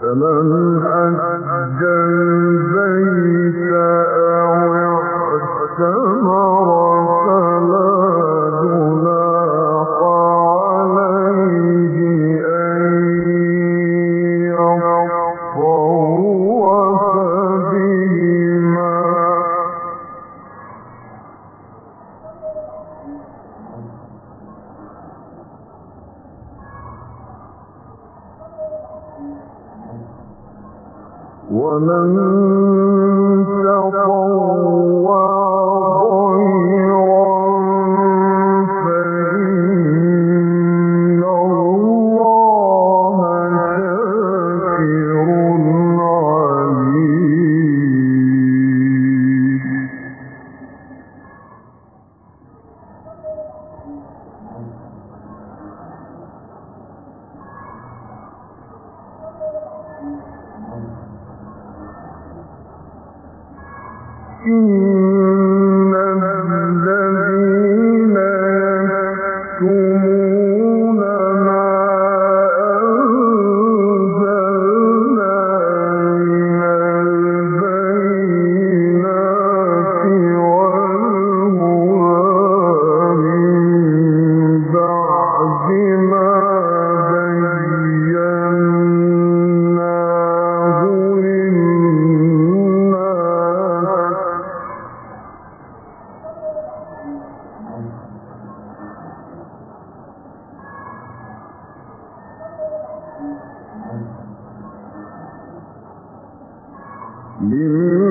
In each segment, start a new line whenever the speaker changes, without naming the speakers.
فمن حج البيت بالرحمن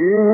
إن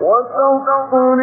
دون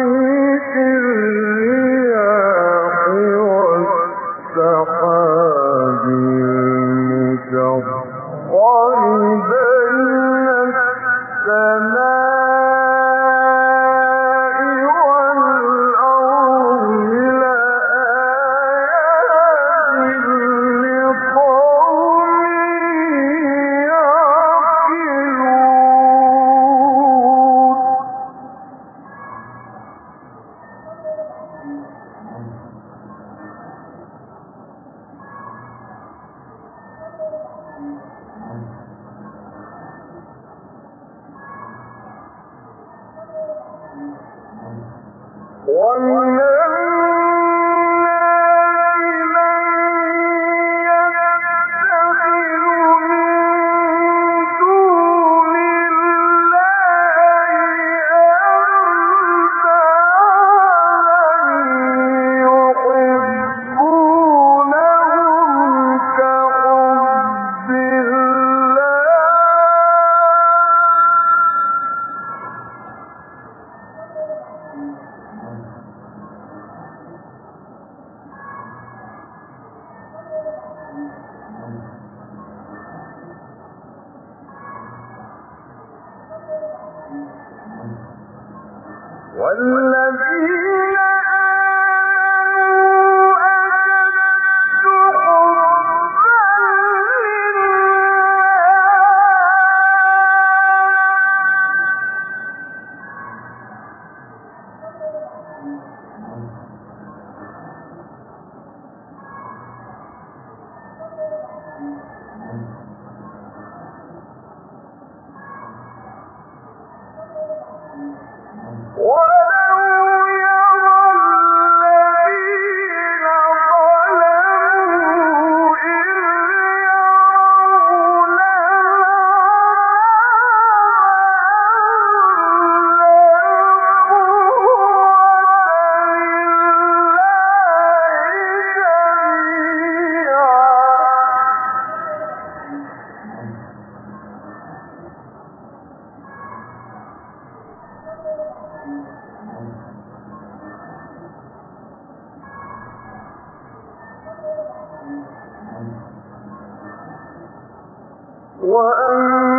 وأن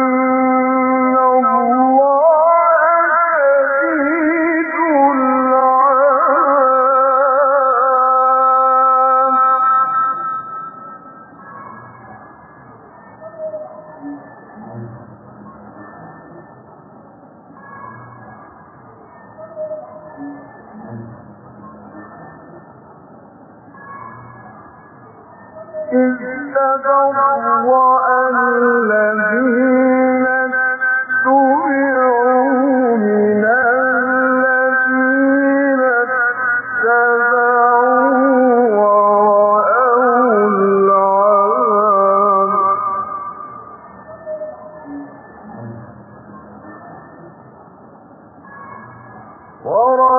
ورب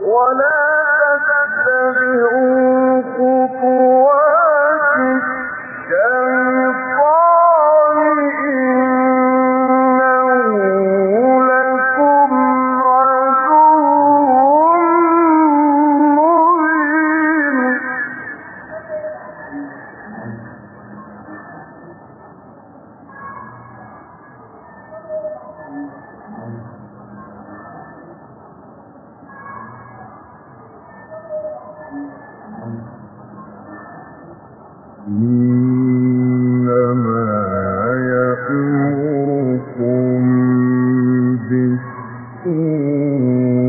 ولا تتبعوا ومثل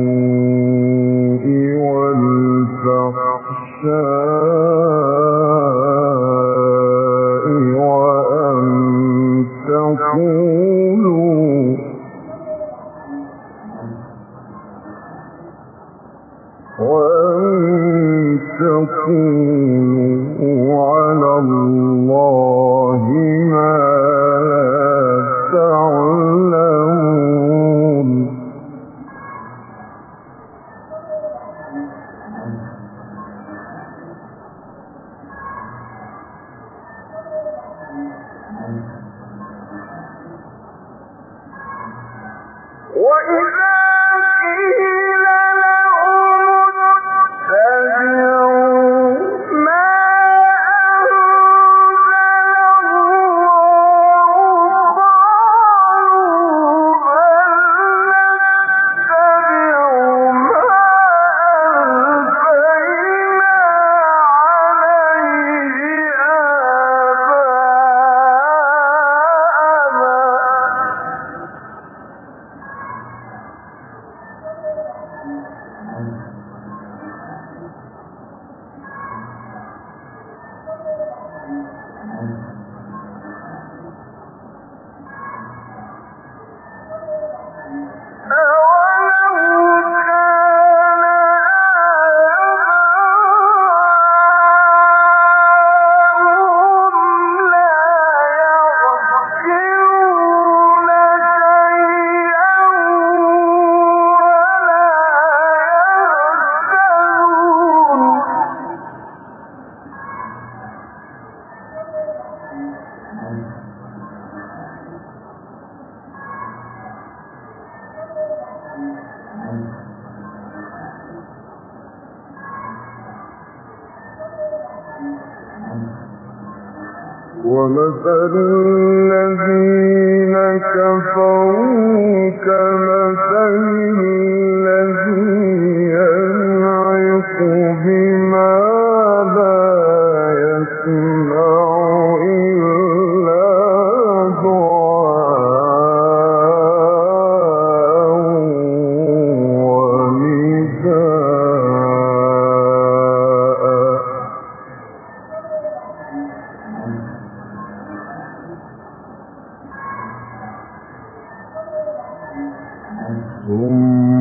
cũng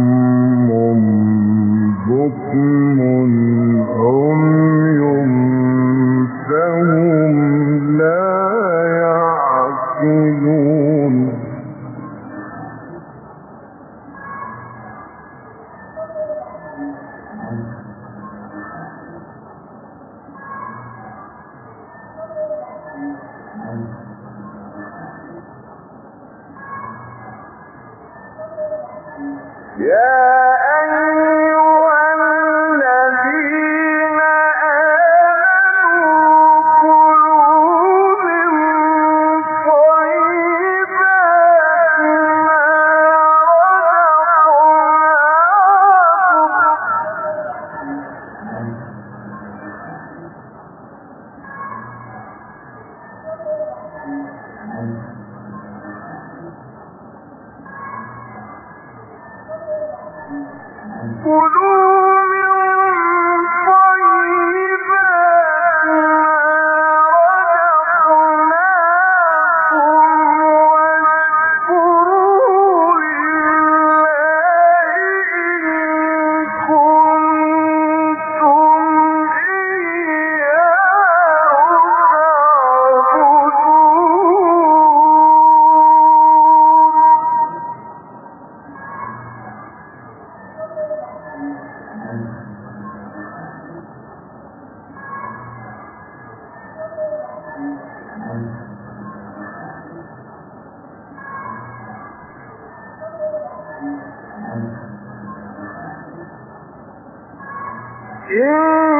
Yeah.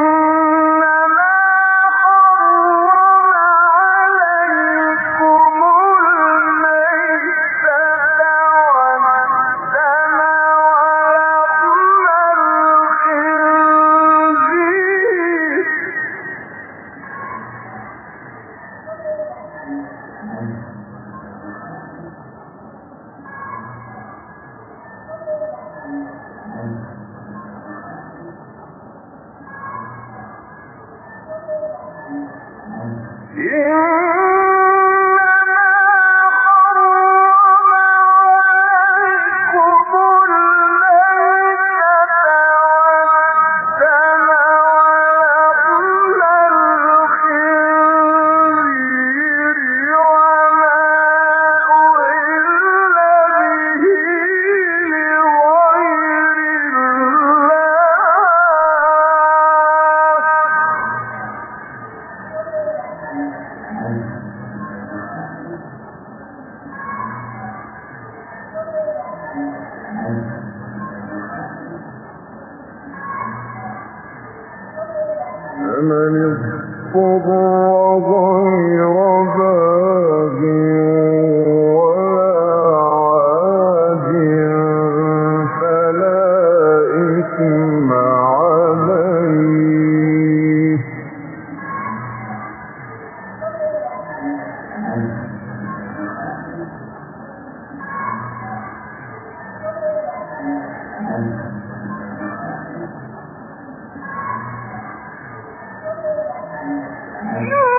No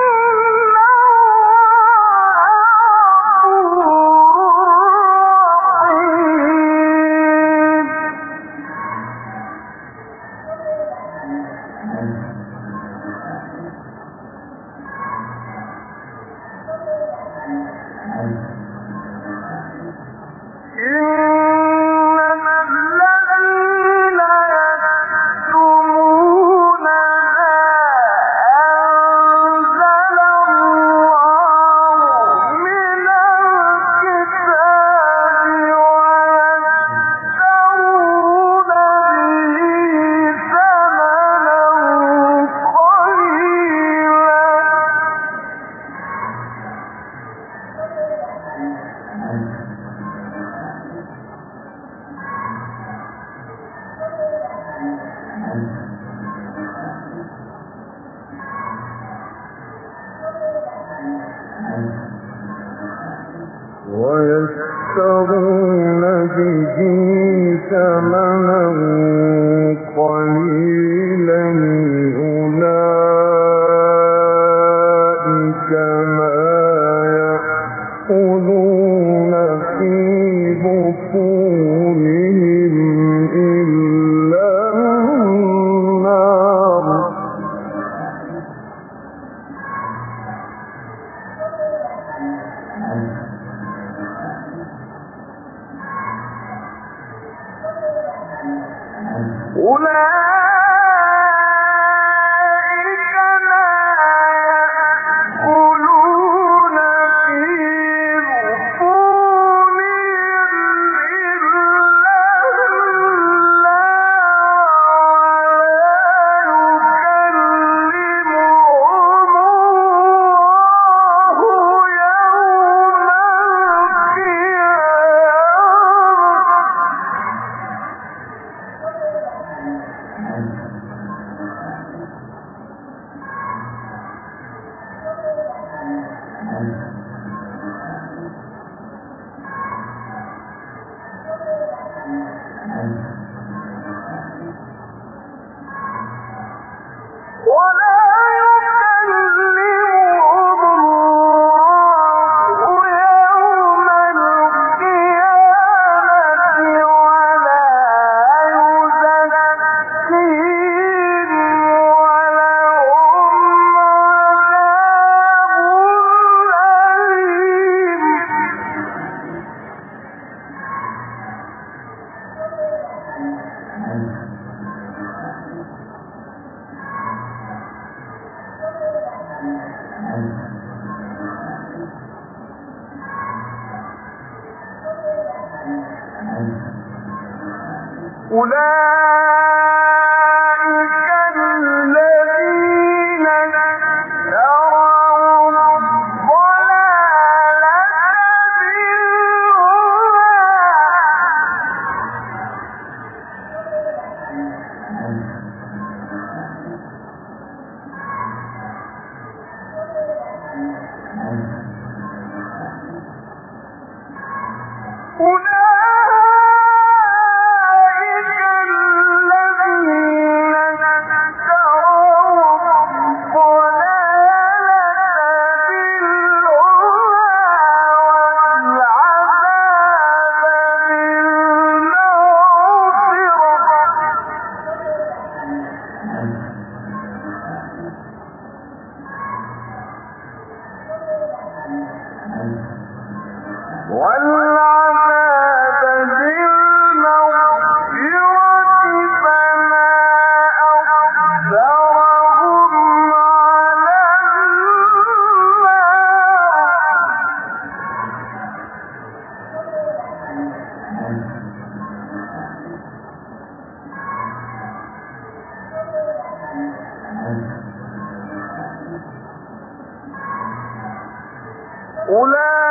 أولئك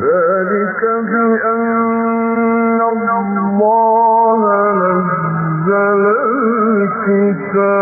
فيما قلت وأبدعت فيما أحكمت